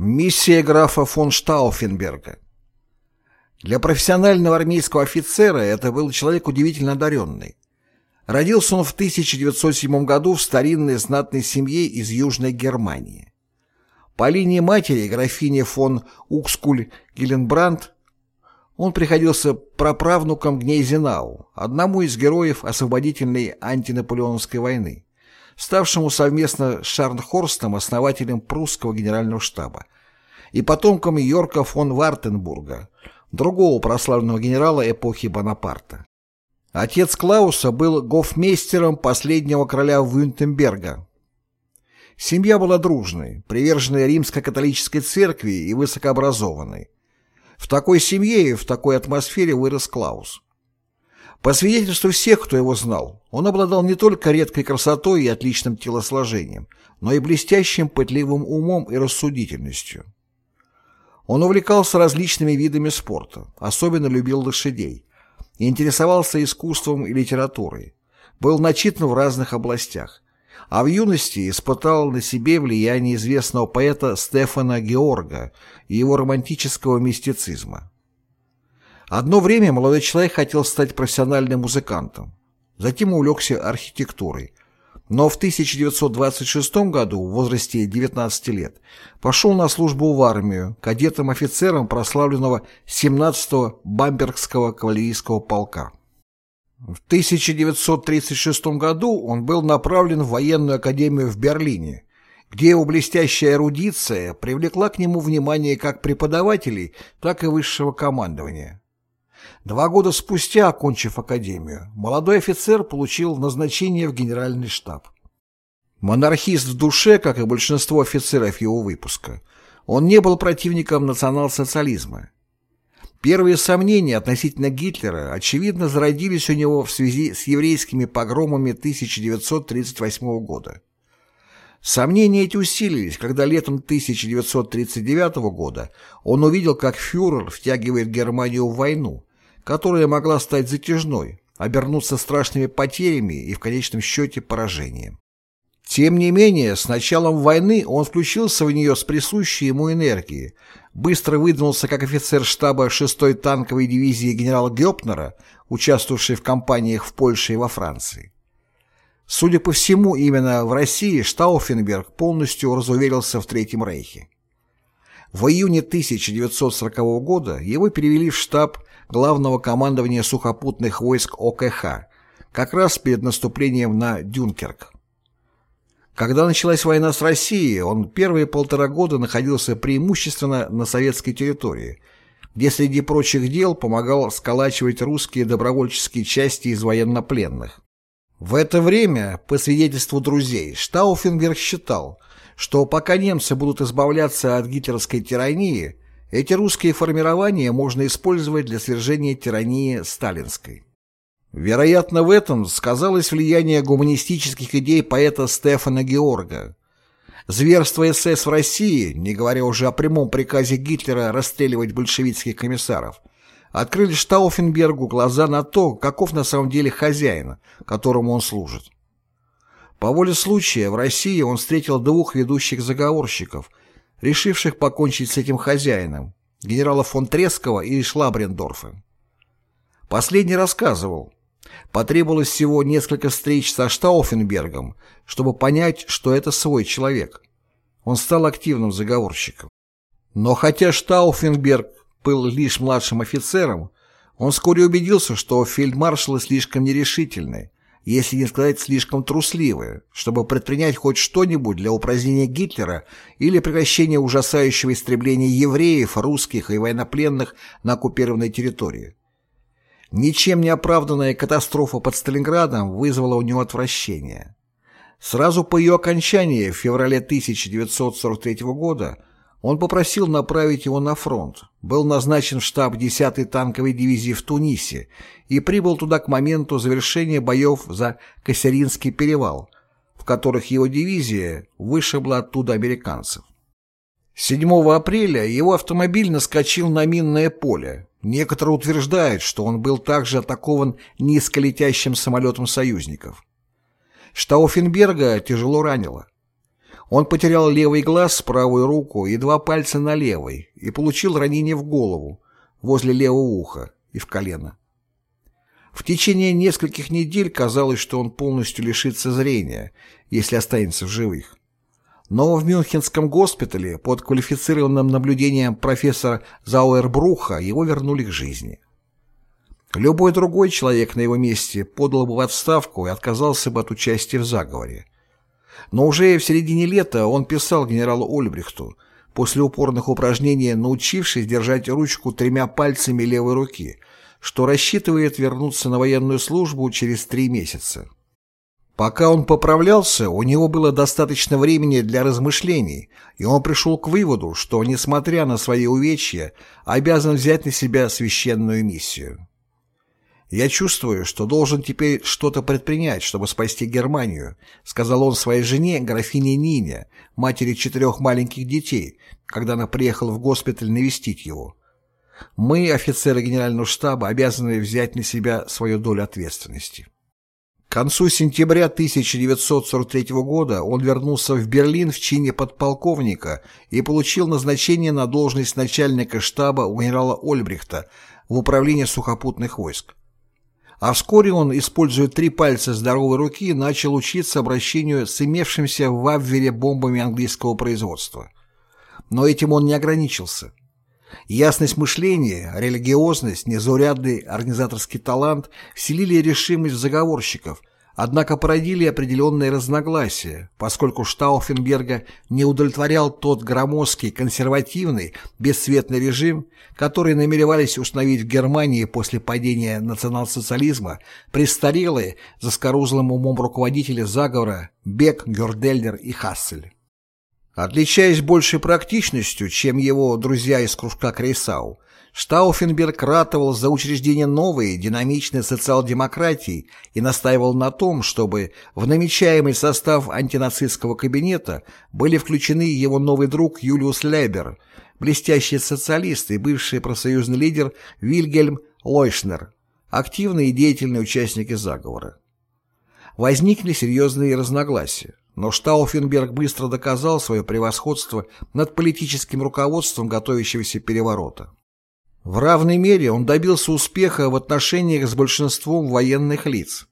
Миссия графа фон Штауфенберга Для профессионального армейского офицера это был человек удивительно одаренный. Родился он в 1907 году в старинной знатной семье из Южной Германии. По линии матери, графини фон Укскуль-Геленбранд, он приходился праправнуком Гнейзенау, одному из героев освободительной антинаполеоновской войны ставшему совместно с Шарнхорстом основателем прусского генерального штаба, и потомком Йорка фон Вартенбурга, другого прославленного генерала эпохи Бонапарта. Отец Клауса был гофмейстером последнего короля Вюнтемберга. Семья была дружной, приверженной римско-католической церкви и высокообразованной. В такой семье и в такой атмосфере вырос Клаус. По свидетельству всех, кто его знал, он обладал не только редкой красотой и отличным телосложением, но и блестящим пытливым умом и рассудительностью. Он увлекался различными видами спорта, особенно любил лошадей, и интересовался искусством и литературой, был начитан в разных областях, а в юности испытал на себе влияние известного поэта Стефана Георга и его романтического мистицизма. Одно время молодой человек хотел стать профессиональным музыкантом, затем увлекся архитектурой, но в 1926 году, в возрасте 19 лет, пошел на службу в армию кадетом-офицером прославленного 17-го Бамбергского кавалерийского полка. В 1936 году он был направлен в военную академию в Берлине, где его блестящая эрудиция привлекла к нему внимание как преподавателей, так и высшего командования. Два года спустя, окончив академию, молодой офицер получил назначение в генеральный штаб. Монархист в душе, как и большинство офицеров его выпуска, он не был противником национал-социализма. Первые сомнения относительно Гитлера, очевидно, зародились у него в связи с еврейскими погромами 1938 года. Сомнения эти усилились, когда летом 1939 года он увидел, как фюрер втягивает Германию в войну, которая могла стать затяжной, обернуться страшными потерями и в конечном счете поражением. Тем не менее, с началом войны он включился в нее с присущей ему энергией, быстро выдвинулся как офицер штаба 6-й танковой дивизии генерала Гёпнера, участвовавшей в кампаниях в Польше и во Франции. Судя по всему, именно в России Штауфенберг полностью разуверился в Третьем Рейхе. В июне 1940 года его перевели в штаб Главного командования сухопутных войск ОКХ, как раз перед наступлением на Дюнкерк. Когда началась война с Россией, он первые полтора года находился преимущественно на советской территории, где среди прочих дел помогал сколачивать русские добровольческие части из военнопленных. В это время, по свидетельству друзей, Штауфенберг считал, что пока немцы будут избавляться от гитлеровской тирании, эти русские формирования можно использовать для свержения тирании сталинской. Вероятно, в этом сказалось влияние гуманистических идей поэта Стефана Георга. Зверство СС в России, не говоря уже о прямом приказе Гитлера расстреливать большевистских комиссаров, открыли Штауфенбергу глаза на то, каков на самом деле хозяин, которому он служит. По воле случая в России он встретил двух ведущих заговорщиков, решивших покончить с этим хозяином, генерала фон Трескова и Шлабрендорфа. Последний рассказывал, потребовалось всего несколько встреч со Штауфенбергом, чтобы понять, что это свой человек. Он стал активным заговорщиком. Но хотя Штауфенберг был лишь младшим офицером, он вскоре убедился, что фельдмаршалы слишком нерешительны, если не сказать слишком трусливы, чтобы предпринять хоть что-нибудь для упразднения Гитлера или прекращения ужасающего истребления евреев, русских и военнопленных на оккупированной территории. Ничем не оправданная катастрофа под Сталинградом вызвала у него отвращение. Сразу по ее окончании в феврале 1943 года он попросил направить его на фронт, был назначен в штаб 10-й танковой дивизии в Тунисе и прибыл туда к моменту завершения боев за Кассеринский перевал, в которых его дивизия вышибла оттуда американцев. 7 апреля его автомобиль наскочил на минное поле. Некоторые утверждают, что он был также атакован низколетящим самолетом союзников. Штауфенберга тяжело ранило. Он потерял левый глаз, правую руку и два пальца на левой и получил ранение в голову, возле левого уха и в колено. В течение нескольких недель казалось, что он полностью лишится зрения, если останется в живых. Но в Мюнхенском госпитале под квалифицированным наблюдением профессора Зауэрбруха его вернули к жизни. Любой другой человек на его месте подал бы в отставку и отказался бы от участия в заговоре. Но уже в середине лета он писал генералу Ольбрихту, после упорных упражнений научившись держать ручку тремя пальцами левой руки, что рассчитывает вернуться на военную службу через три месяца. Пока он поправлялся, у него было достаточно времени для размышлений, и он пришел к выводу, что, несмотря на свои увечья, обязан взять на себя священную миссию. «Я чувствую, что должен теперь что-то предпринять, чтобы спасти Германию», сказал он своей жене, графине Нине, матери четырех маленьких детей, когда она приехала в госпиталь навестить его. «Мы, офицеры генерального штаба, обязаны взять на себя свою долю ответственности». К концу сентября 1943 года он вернулся в Берлин в чине подполковника и получил назначение на должность начальника штаба у генерала Ольбрихта в управлении сухопутных войск. А вскоре он, используя три пальца здоровой руки, начал учиться обращению с имевшимся в Абвере бомбами английского производства. Но этим он не ограничился. Ясность мышления, религиозность, незаурядный организаторский талант вселили решимость заговорщиков, однако породили определенные разногласия, поскольку Штауфенберга не удовлетворял тот громоздкий, консервативный, бесцветный режим, который намеревались установить в Германии после падения национал-социализма престарелые, заскорузлым умом руководители заговора Бек, Гердельдер и Хассель. Отличаясь большей практичностью, чем его друзья из кружка Крейсау, Штауфенберг ратовал за учреждение новой, динамичной социал-демократии и настаивал на том, чтобы в намечаемый состав антинацистского кабинета были включены его новый друг Юлиус Лебер, блестящий социалист и бывший профсоюзный лидер Вильгельм Лойшнер, активный и деятельный участник заговора. Возникли серьезные разногласия. Но Штауфенберг быстро доказал свое превосходство над политическим руководством готовящегося переворота. В равной мере он добился успеха в отношениях с большинством военных лиц.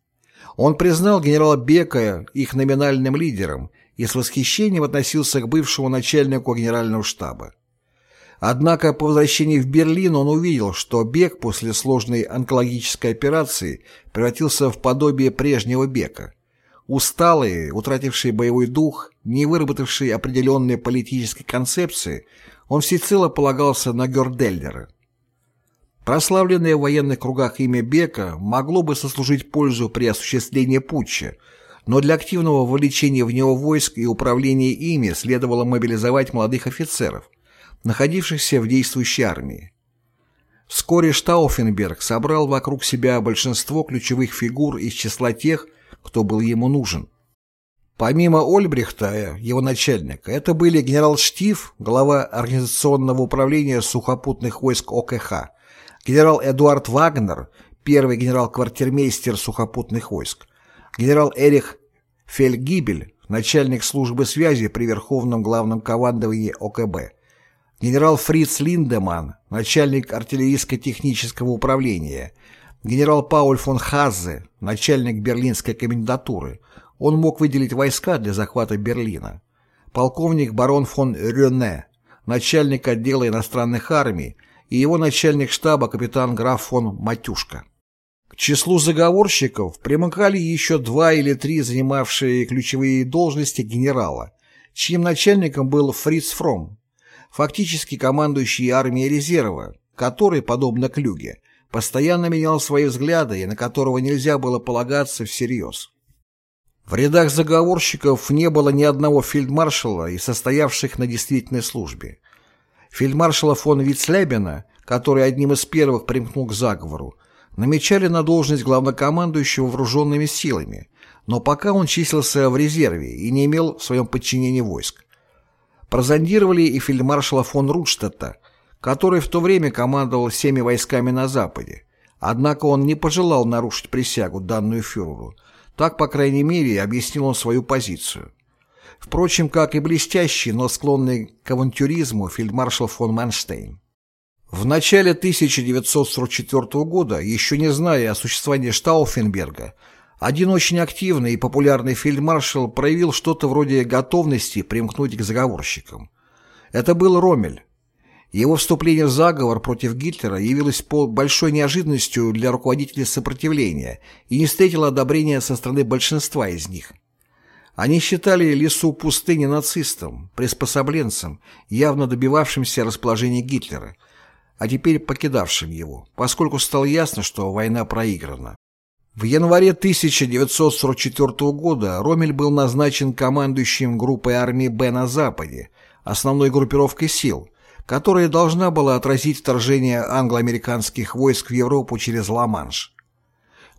Он признал генерала Бека их номинальным лидером и с восхищением относился к бывшему начальнику генерального штаба. Однако по возвращении в Берлин он увидел, что Бек после сложной онкологической операции превратился в подобие прежнего Бека. Усталый, утративший боевой дух, не выработавший определенной политической концепции, он всецело полагался на Гердельдера. Прославленное в военных кругах имя Бека могло бы сослужить пользу при осуществлении путча, но для активного вовлечения в него войск и управления ими следовало мобилизовать молодых офицеров, находившихся в действующей армии. Вскоре Штауфенберг собрал вокруг себя большинство ключевых фигур из числа тех, кто был ему нужен. Помимо Ольбрихта, его начальника, это были генерал Штиф, глава организационного управления сухопутных войск ОКХ, генерал Эдуард Вагнер, первый генерал-квартирмейстер сухопутных войск, генерал Эрих Фельгибель, начальник службы связи при Верховном главном командовании ОКБ, генерал Фриц Линдеман, начальник артиллерийско-технического управления, Генерал Пауль фон Хаззе, начальник берлинской комендатуры, он мог выделить войска для захвата Берлина. Полковник барон фон Рёне, начальник отдела иностранных армий, и его начальник штаба капитан граф фон Матюшка. К числу заговорщиков примыкали еще два или три занимавшие ключевые должности генерала, чьим начальником был Фриц Фром, фактически командующий армией резерва, который, подобно Клюге, постоянно менял свои взгляды и на которого нельзя было полагаться всерьез. В рядах заговорщиков не было ни одного фельдмаршала и состоявших на действительной службе. Фельдмаршала фон Вицлебена, который одним из первых примкнул к заговору, намечали на должность главнокомандующего вооруженными силами, но пока он числился в резерве и не имел в своем подчинении войск. Прозондировали и фельдмаршала фон Рудштадта, который в то время командовал всеми войсками на Западе. Однако он не пожелал нарушить присягу, данную фюреру. Так, по крайней мере, объяснил он свою позицию. Впрочем, как и блестящий, но склонный к авантюризму фельдмаршал фон Манштейн. В начале 1944 года, еще не зная о существовании Штауфенберга, один очень активный и популярный фельдмаршал проявил что-то вроде готовности примкнуть к заговорщикам. Это был Ромель. Его вступление в заговор против Гитлера явилось по большой неожиданностью для руководителей сопротивления и не встретило одобрения со стороны большинства из них. Они считали Лису пустыни нацистом, приспособленцем, явно добивавшимся расположения Гитлера, а теперь покидавшим его, поскольку стало ясно, что война проиграна. В январе 1944 года Ромель был назначен командующим группой армии Б на Западе, основной группировкой сил, которая должна была отразить вторжение англо-американских войск в Европу через Ла-Манш.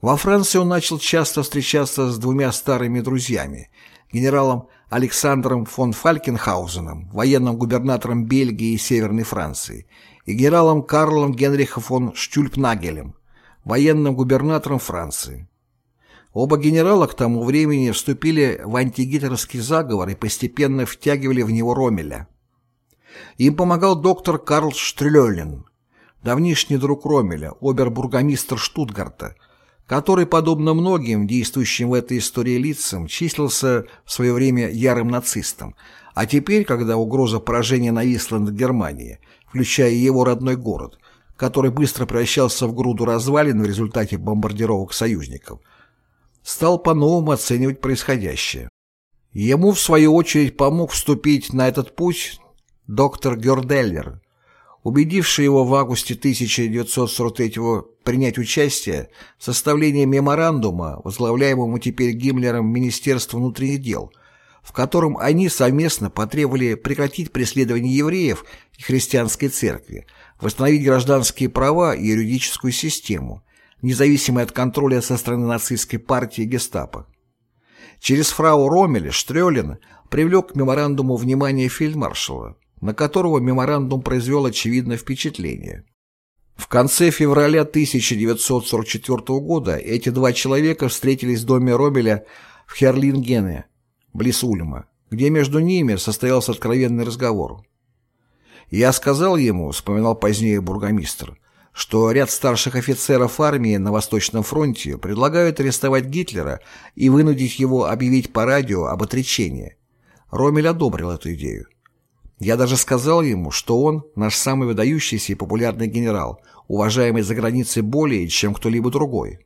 Во Франции он начал часто встречаться с двумя старыми друзьями, генералом Александром фон Фалькенхаузеном, военным губернатором Бельгии и Северной Франции, и генералом Карлом Генрихом фон Штюльпнагелем, военным губернатором Франции. Оба генерала к тому времени вступили в антигитлеровский заговор и постепенно втягивали в него Ромеля. Им помогал доктор Карл Штрелёлин, давнишний друг Ромеля, обербургомистр Штутгарта, который, подобно многим действующим в этой истории лицам, числился в свое время ярым нацистом, а теперь, когда угроза поражения нависла над Германией, включая его родной город, который быстро превращался в груду развалин в результате бомбардировок союзников, стал по-новому оценивать происходящее. Ему, в свою очередь, помог вступить на этот путь доктор Герделлер, убедивший его в августе 1943 принять участие в составлении меморандума, возглавляемому теперь Гиммлером Министерства внутренних дел, в котором они совместно потребовали прекратить преследование евреев и христианской церкви, восстановить гражданские права и юридическую систему, независимой от контроля со стороны нацистской партии гестапо. Через фрау Ромеля Штрёлин привлек к меморандуму внимание фельдмаршала, на которого меморандум произвел очевидное впечатление. В конце февраля 1944 года эти два человека встретились в доме Ромеля в Херлингене, близ Ульма, где между ними состоялся откровенный разговор. «Я сказал ему», — вспоминал позднее бургомистр, что ряд старших офицеров армии на Восточном фронте предлагают арестовать Гитлера и вынудить его объявить по радио об отречении. Ромель одобрил эту идею. Я даже сказал ему, что он наш самый выдающийся и популярный генерал, уважаемый за границей более, чем кто-либо другой.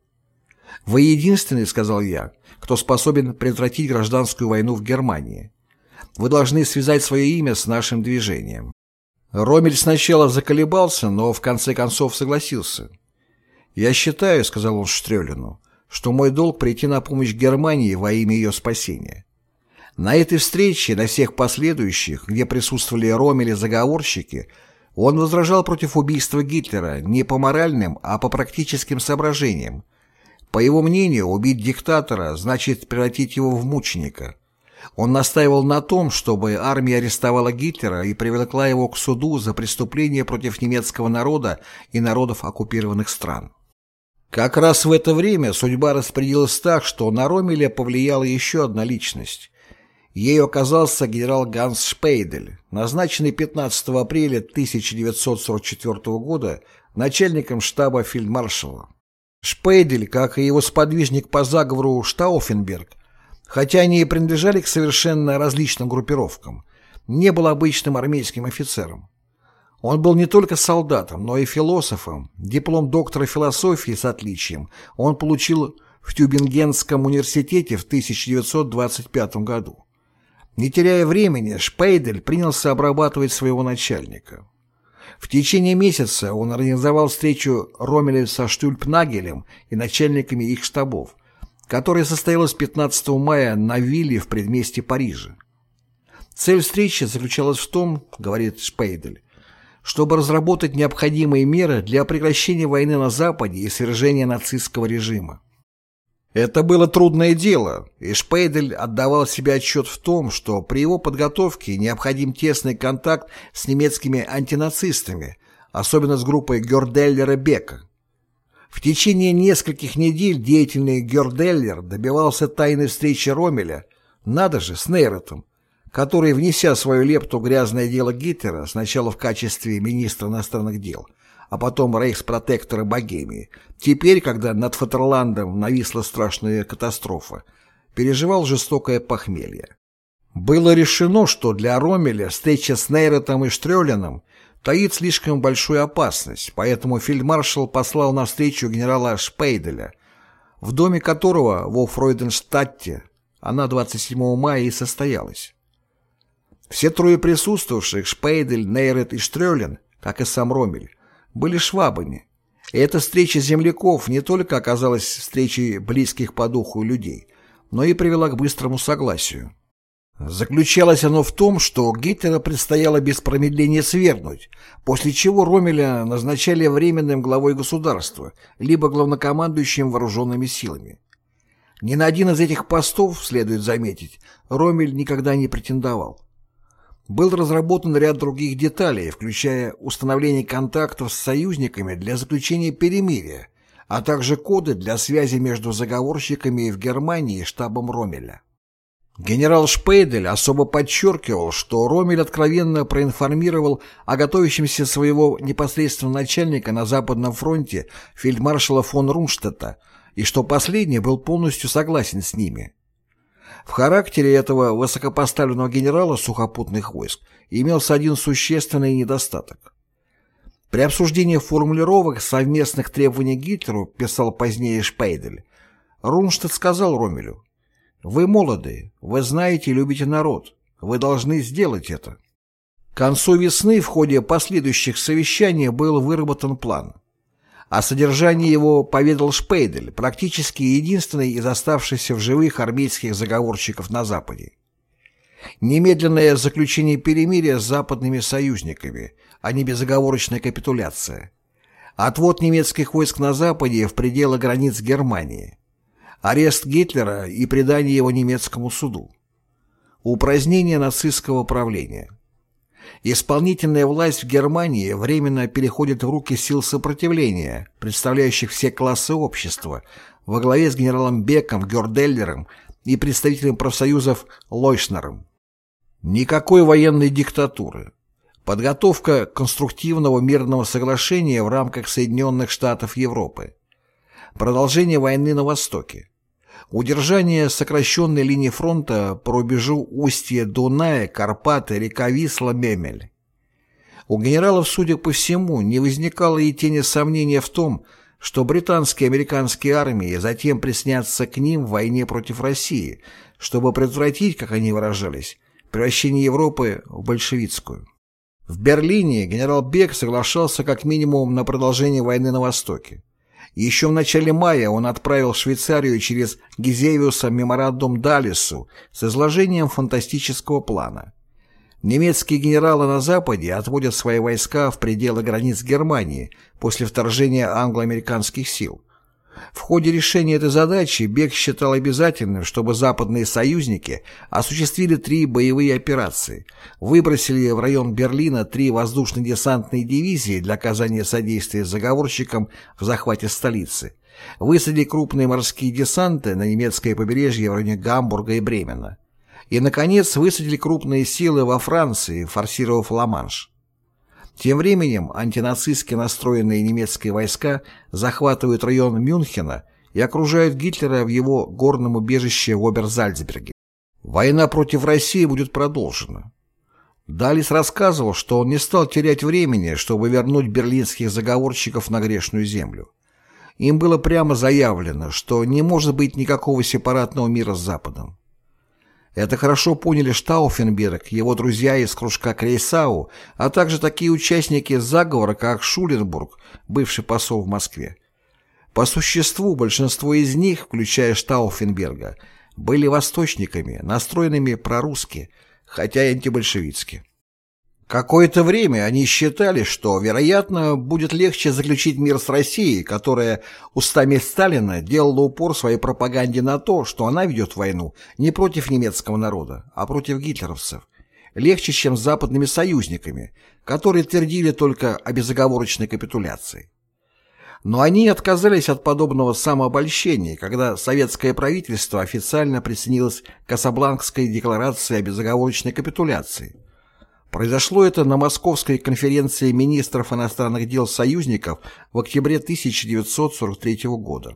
«Вы единственный, — сказал я, — кто способен предотвратить гражданскую войну в Германии. Вы должны связать свое имя с нашим движением». Ромель сначала заколебался, но в конце концов согласился. «Я считаю, — сказал он Штрелину, — что мой долг прийти на помощь Германии во имя ее спасения. На этой встрече, на всех последующих, где присутствовали Ромель и заговорщики, он возражал против убийства Гитлера не по моральным, а по практическим соображениям. По его мнению, убить диктатора значит превратить его в мученика. Он настаивал на том, чтобы армия арестовала Гитлера и привлекла его к суду за преступления против немецкого народа и народов оккупированных стран. Как раз в это время судьба распределилась так, что на Ромеля повлияла еще одна личность. Ею оказался генерал Ганс Шпейдель, назначенный 15 апреля 1944 года начальником штаба фельдмаршала. Шпейдель, как и его сподвижник по заговору Штауфенберг, хотя они и принадлежали к совершенно различным группировкам, не был обычным армейским офицером. Он был не только солдатом, но и философом. Диплом доктора философии с отличием он получил в Тюбингенском университете в 1925 году. Не теряя времени, Шпейдель принялся обрабатывать своего начальника. В течение месяца он организовал встречу Ромеля со Штюльпнагелем и начальниками их штабов, которая состоялась 15 мая на вилле в предместе Парижа. Цель встречи заключалась в том, говорит Шпейдель, чтобы разработать необходимые меры для прекращения войны на Западе и свержения нацистского режима. Это было трудное дело, и Шпейдель отдавал себе отчет в том, что при его подготовке необходим тесный контакт с немецкими антинацистами, особенно с группой Герделлера Бека. В течение нескольких недель деятельный Герделлер добивался тайной встречи Ромеля, надо же, с Нейротом, который, внеся свою лепту грязное дело Гитлера, сначала в качестве министра иностранных дел, а потом рейхспротектора Богемии, теперь, когда над Фатерландом нависла страшная катастрофа, переживал жестокое похмелье. Было решено, что для Ромеля встреча с Нейротом и Штрёлином таит слишком большую опасность, поэтому фельдмаршал послал на встречу генерала Шпейделя, в доме которого во Фройденштадте она 27 мая и состоялась. Все трое присутствовавших, Шпейдель, Нейрет и Штрёлин, как и сам Ромель, были швабами. И эта встреча земляков не только оказалась встречей близких по духу людей, но и привела к быстрому согласию. Заключалось оно в том, что Гитлера предстояло без промедления свергнуть, после чего Ромеля назначали временным главой государства, либо главнокомандующим вооруженными силами. Ни на один из этих постов, следует заметить, Ромель никогда не претендовал. Был разработан ряд других деталей, включая установление контактов с союзниками для заключения перемирия, а также коды для связи между заговорщиками в Германии и штабом Ромеля. Генерал Шпейдель особо подчеркивал, что Ромель откровенно проинформировал о готовящемся своего непосредственного начальника на Западном фронте фельдмаршала фон Рунштадта и что последний был полностью согласен с ними. В характере этого высокопоставленного генерала сухопутных войск имелся один существенный недостаток. При обсуждении формулировок совместных требований Гитлеру, писал позднее Шпейдель, Рунштадт сказал Ромелю, «Вы молоды, вы знаете и любите народ, вы должны сделать это». К концу весны в ходе последующих совещаний был выработан план. О содержании его поведал Шпейдель, практически единственный из оставшихся в живых армейских заговорщиков на Западе. Немедленное заключение перемирия с западными союзниками, а не безоговорочная капитуляция. Отвод немецких войск на Западе в пределы границ Германии. Арест Гитлера и предание его немецкому суду. Упразднение нацистского правления. Исполнительная власть в Германии временно переходит в руки сил сопротивления, представляющих все классы общества, во главе с генералом Беком, Гёрделлером и представителем профсоюзов Лойшнером. Никакой военной диктатуры. Подготовка конструктивного мирного соглашения в рамках Соединенных Штатов Европы. Продолжение войны на Востоке. Удержание сокращенной линии фронта по рубежу устья Дуная, Карпаты, река Висла, Мемель. У генералов, судя по всему, не возникало и тени сомнения в том, что британские и американские армии затем приснятся к ним в войне против России, чтобы предотвратить, как они выражались, превращение Европы в большевистскую. В Берлине генерал Бек соглашался как минимум на продолжение войны на Востоке. Еще в начале мая он отправил в Швейцарию через Гизевиуса меморандум Далису с изложением фантастического плана. Немецкие генералы на Западе отводят свои войска в пределы границ Германии после вторжения англо-американских сил. В ходе решения этой задачи Бек считал обязательным, чтобы западные союзники осуществили три боевые операции, выбросили в район Берлина три воздушно-десантные дивизии для оказания содействия заговорщикам в захвате столицы, высадили крупные морские десанты на немецкое побережье в районе Гамбурга и Бремена. И, наконец, высадили крупные силы во Франции, форсировав Ла-Манш. Тем временем антинацистски настроенные немецкие войска захватывают район Мюнхена и окружают Гитлера в его горном убежище в Оберзальцберге. Война против России будет продолжена. Далис рассказывал, что он не стал терять времени, чтобы вернуть берлинских заговорщиков на грешную землю. Им было прямо заявлено, что не может быть никакого сепаратного мира с Западом. Это хорошо поняли Штауфенберг, его друзья из кружка Крейсау, а также такие участники заговора, как Шуленбург, бывший посол в Москве. По существу большинство из них, включая Штауфенберга, были восточниками, настроенными прорусски, хотя и антибольшевицки. Какое-то время они считали, что, вероятно, будет легче заключить мир с Россией, которая устами Сталина делала упор своей пропаганде на то, что она ведет войну не против немецкого народа, а против гитлеровцев. Легче, чем с западными союзниками, которые твердили только о безоговорочной капитуляции. Но они отказались от подобного самообольщения, когда советское правительство официально присоединилось к Касабланкской декларации о безоговорочной капитуляции. Произошло это на Московской конференции министров иностранных дел союзников в октябре 1943 года.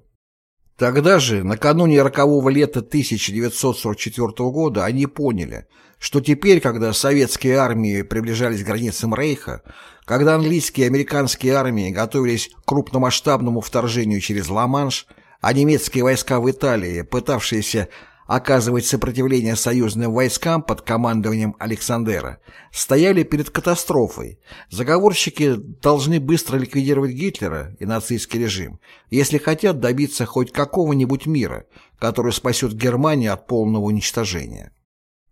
Тогда же, накануне рокового лета 1944 года, они поняли, что теперь, когда советские армии приближались к границам Рейха, когда английские и американские армии готовились к крупномасштабному вторжению через Ла-Манш, а немецкие войска в Италии, пытавшиеся оказывать сопротивление союзным войскам под командованием Александера, стояли перед катастрофой. Заговорщики должны быстро ликвидировать Гитлера и нацистский режим, если хотят добиться хоть какого-нибудь мира, который спасет Германию от полного уничтожения.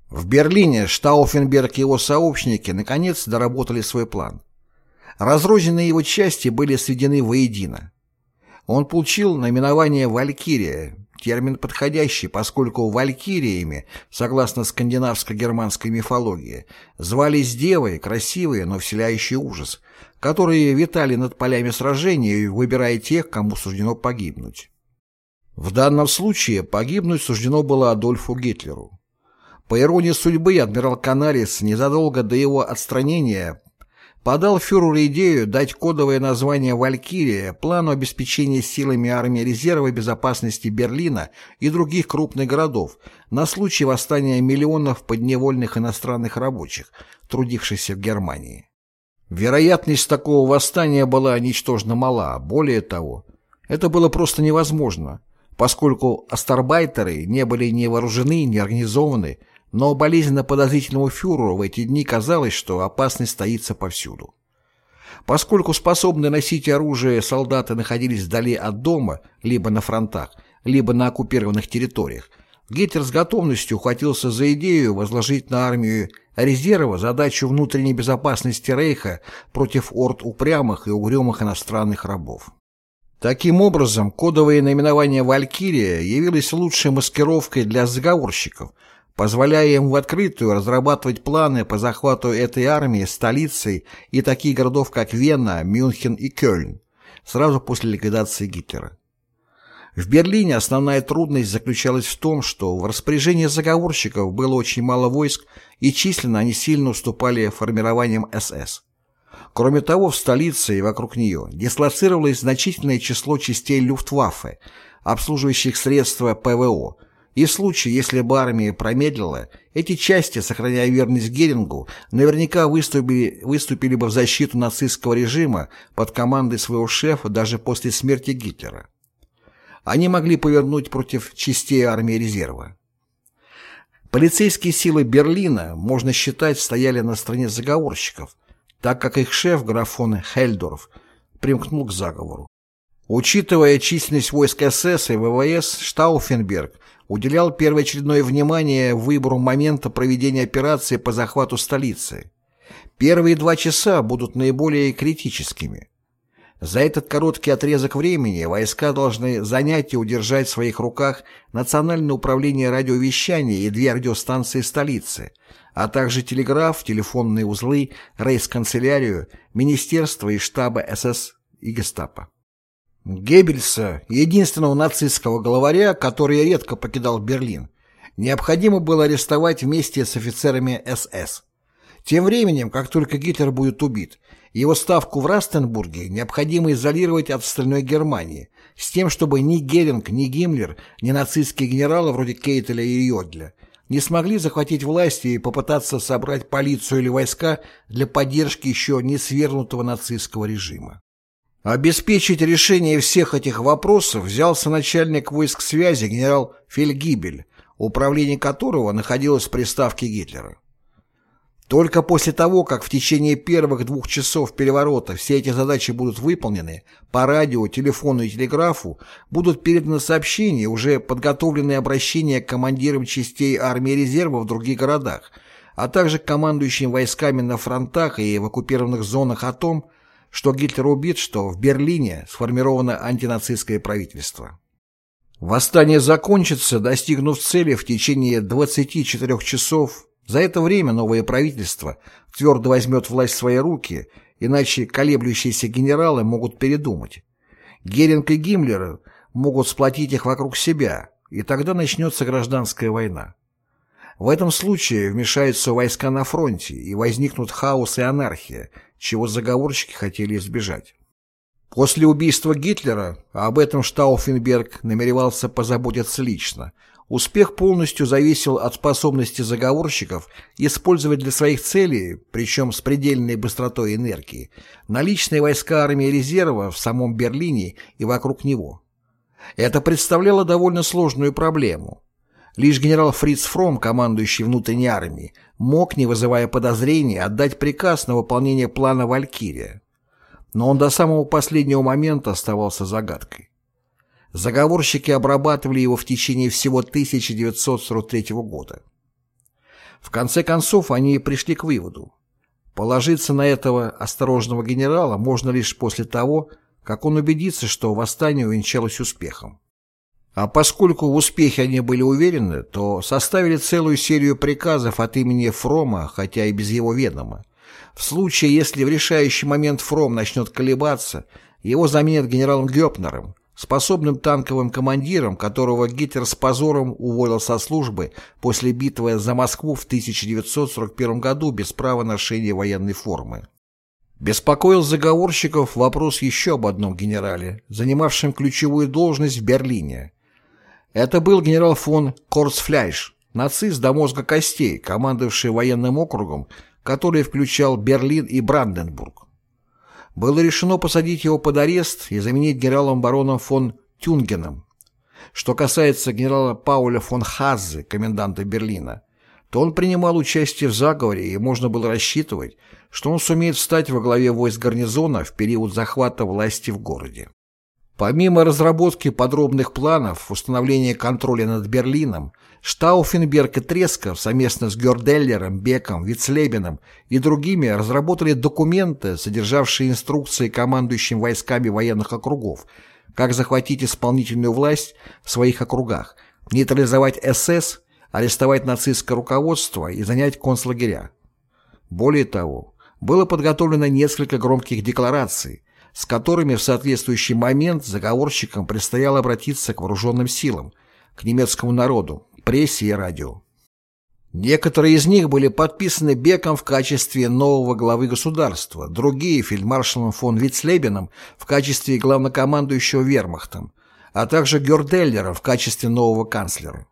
В Берлине Штауфенберг и его сообщники наконец доработали свой план. Разрозненные его части были сведены воедино. Он получил наименование «Валькирия», термин подходящий, поскольку валькириями, согласно скандинавско-германской мифологии, звались девы, красивые, но вселяющие ужас, которые витали над полями сражений, выбирая тех, кому суждено погибнуть. В данном случае погибнуть суждено было Адольфу Гитлеру. По иронии судьбы, адмирал Канарис незадолго до его отстранения подал фюреру идею дать кодовое название «Валькирия» плану обеспечения силами армии резерва безопасности Берлина и других крупных городов на случай восстания миллионов подневольных иностранных рабочих, трудившихся в Германии. Вероятность такого восстания была ничтожно мала, более того, это было просто невозможно, поскольку астарбайтеры не были ни вооружены, ни организованы, но болезненно подозрительному фюреру в эти дни казалось, что опасность стоится повсюду. Поскольку способные носить оружие солдаты находились вдали от дома, либо на фронтах, либо на оккупированных территориях, Гитлер с готовностью ухватился за идею возложить на армию резерва задачу внутренней безопасности Рейха против орд упрямых и угрюмых иностранных рабов. Таким образом, кодовое наименование «Валькирия» явилось лучшей маскировкой для заговорщиков, позволяя им в открытую разрабатывать планы по захвату этой армии столицей и таких городов, как Вена, Мюнхен и Кёльн, сразу после ликвидации Гитлера. В Берлине основная трудность заключалась в том, что в распоряжении заговорщиков было очень мало войск, и численно они сильно уступали формированиям СС. Кроме того, в столице и вокруг нее дислоцировалось значительное число частей Люфтваффе, обслуживающих средства ПВО, и в случае, если бы армия промедлила, эти части, сохраняя верность Герингу, наверняка выступили, выступили бы в защиту нацистского режима под командой своего шефа даже после смерти Гитлера. Они могли повернуть против частей армии резерва. Полицейские силы Берлина, можно считать, стояли на стороне заговорщиков, так как их шеф, графон Хельдорф, примкнул к заговору. Учитывая численность войск СС и ВВС, Штауфенберг уделял первоочередное внимание выбору момента проведения операции по захвату столицы. Первые два часа будут наиболее критическими. За этот короткий отрезок времени войска должны занять и удержать в своих руках Национальное управление радиовещания и две радиостанции столицы, а также телеграф, телефонные узлы, рейс-канцелярию, министерство и штаба СС и гестапо. Геббельса, единственного нацистского главаря, который редко покидал Берлин, необходимо было арестовать вместе с офицерами СС. Тем временем, как только Гитлер будет убит, его ставку в Растенбурге необходимо изолировать от остальной Германии, с тем, чтобы ни Геринг, ни Гиммлер, ни нацистские генералы вроде Кейтеля и Йодля не смогли захватить власть и попытаться собрать полицию или войска для поддержки еще не свергнутого нацистского режима. Обеспечить решение всех этих вопросов взялся начальник войск связи генерал Фельгибель, управление которого находилось в приставке Гитлера. Только после того, как в течение первых двух часов переворота все эти задачи будут выполнены, по радио, телефону и телеграфу будут переданы сообщения, уже подготовленные обращения к командирам частей армии резерва в других городах, а также командующим войсками на фронтах и в оккупированных зонах о том, что Гитлер убит, что в Берлине сформировано антинацистское правительство. Восстание закончится, достигнув цели в течение 24 часов. За это время новое правительство твердо возьмет власть в свои руки, иначе колеблющиеся генералы могут передумать. Геринг и Гиммлер могут сплотить их вокруг себя, и тогда начнется гражданская война. В этом случае вмешаются войска на фронте, и возникнут хаос и анархия, чего заговорщики хотели избежать. После убийства Гитлера, а об этом Штауфенберг намеревался позаботиться лично, успех полностью зависел от способности заговорщиков использовать для своих целей, причем с предельной быстротой энергии, наличные войска армии резерва в самом Берлине и вокруг него. Это представляло довольно сложную проблему. Лишь генерал Фриц Фром, командующий внутренней армией, мог, не вызывая подозрений, отдать приказ на выполнение плана «Валькирия» но он до самого последнего момента оставался загадкой. Заговорщики обрабатывали его в течение всего 1943 года. В конце концов, они пришли к выводу. Положиться на этого осторожного генерала можно лишь после того, как он убедится, что восстание увенчалось успехом. А поскольку в успехе они были уверены, то составили целую серию приказов от имени Фрома, хотя и без его ведома, в случае, если в решающий момент Фром начнет колебаться, его заменят генералом Гёпнером, способным танковым командиром, которого Гитлер с позором уволил со службы после битвы за Москву в 1941 году без права ношения военной формы. Беспокоил заговорщиков вопрос еще об одном генерале, занимавшем ключевую должность в Берлине. Это был генерал фон Корцфляйш, нацист до мозга костей, командовавший военным округом, который включал Берлин и Бранденбург. Было решено посадить его под арест и заменить генералом-бароном фон Тюнгеном. Что касается генерала Пауля фон Хаззе, коменданта Берлина, то он принимал участие в заговоре, и можно было рассчитывать, что он сумеет встать во главе войск гарнизона в период захвата власти в городе. Помимо разработки подробных планов установления контроля над Берлином, Штауфенберг и Тресков совместно с Гёрделлером, Беком, Вицлебеном и другими разработали документы, содержавшие инструкции командующим войсками военных округов, как захватить исполнительную власть в своих округах, нейтрализовать СС, арестовать нацистское руководство и занять концлагеря. Более того, было подготовлено несколько громких деклараций, с которыми в соответствующий момент заговорщикам предстояло обратиться к вооруженным силам, к немецкому народу, прессе и радио. Некоторые из них были подписаны Беком в качестве нового главы государства, другие – фельдмаршалом фон Вицлебеном в качестве главнокомандующего вермахтом, а также Герделлером в качестве нового канцлера.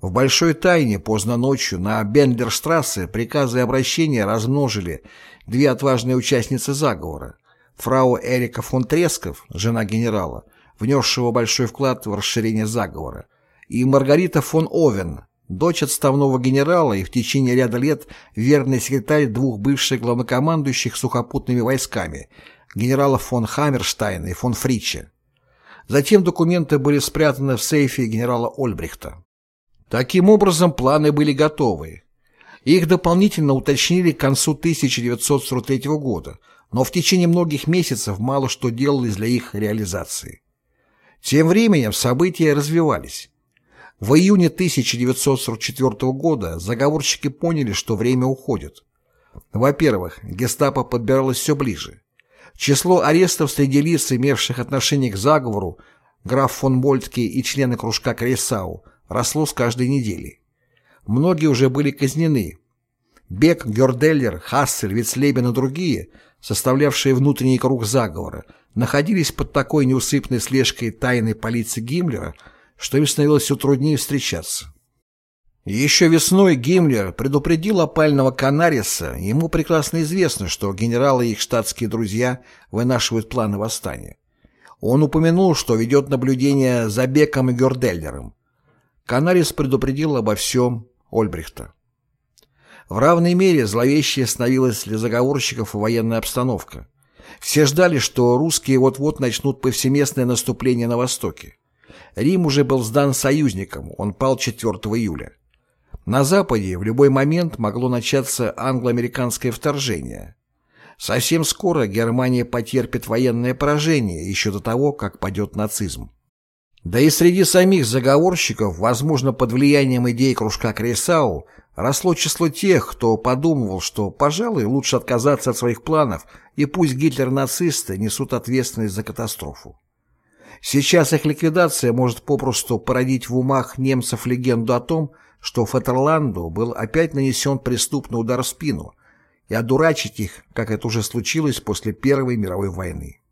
В большой тайне поздно ночью на Бендерштрассе приказы и обращения размножили две отважные участницы заговора – фрау Эрика фон Тресков, жена генерала, внесшего большой вклад в расширение заговора, и Маргарита фон Овен, дочь отставного генерала и в течение ряда лет верный секретарь двух бывших главнокомандующих сухопутными войсками, генералов фон Хаммерштайна и фон Фрича. Затем документы были спрятаны в сейфе генерала Ольбрихта. Таким образом, планы были готовы. Их дополнительно уточнили к концу 1943 года, но в течение многих месяцев мало что делалось для их реализации. Тем временем события развивались. В июне 1944 года заговорщики поняли, что время уходит. Во-первых, гестапо подбиралось все ближе. Число арестов среди лиц, имевших отношение к заговору, граф фон Больтке и члены кружка Крейсау, росло с каждой недели. Многие уже были казнены. Бек, Герделлер, Хассель, Вицлебен и другие, составлявшие внутренний круг заговора, находились под такой неусыпной слежкой тайной полиции Гиммлера, что им становилось все труднее встречаться. Еще весной Гиммлер предупредил опального Канариса, ему прекрасно известно, что генералы и их штатские друзья вынашивают планы восстания. Он упомянул, что ведет наблюдение за Беком и Герделлером. Канарис предупредил обо всем Ольбрихта. В равной мере зловещей становилась для заговорщиков военная обстановка. Все ждали, что русские вот-вот начнут повсеместное наступление на Востоке. Рим уже был сдан союзникам, он пал 4 июля. На Западе в любой момент могло начаться англо-американское вторжение. Совсем скоро Германия потерпит военное поражение еще до того, как падет нацизм. Да и среди самих заговорщиков, возможно, под влиянием идей кружка Крейсау, росло число тех, кто подумывал, что, пожалуй, лучше отказаться от своих планов, и пусть Гитлер-нацисты несут ответственность за катастрофу. Сейчас их ликвидация может попросту породить в умах немцев легенду о том, что Фатерланду был опять нанесен преступный удар в спину, и одурачить их, как это уже случилось после Первой мировой войны.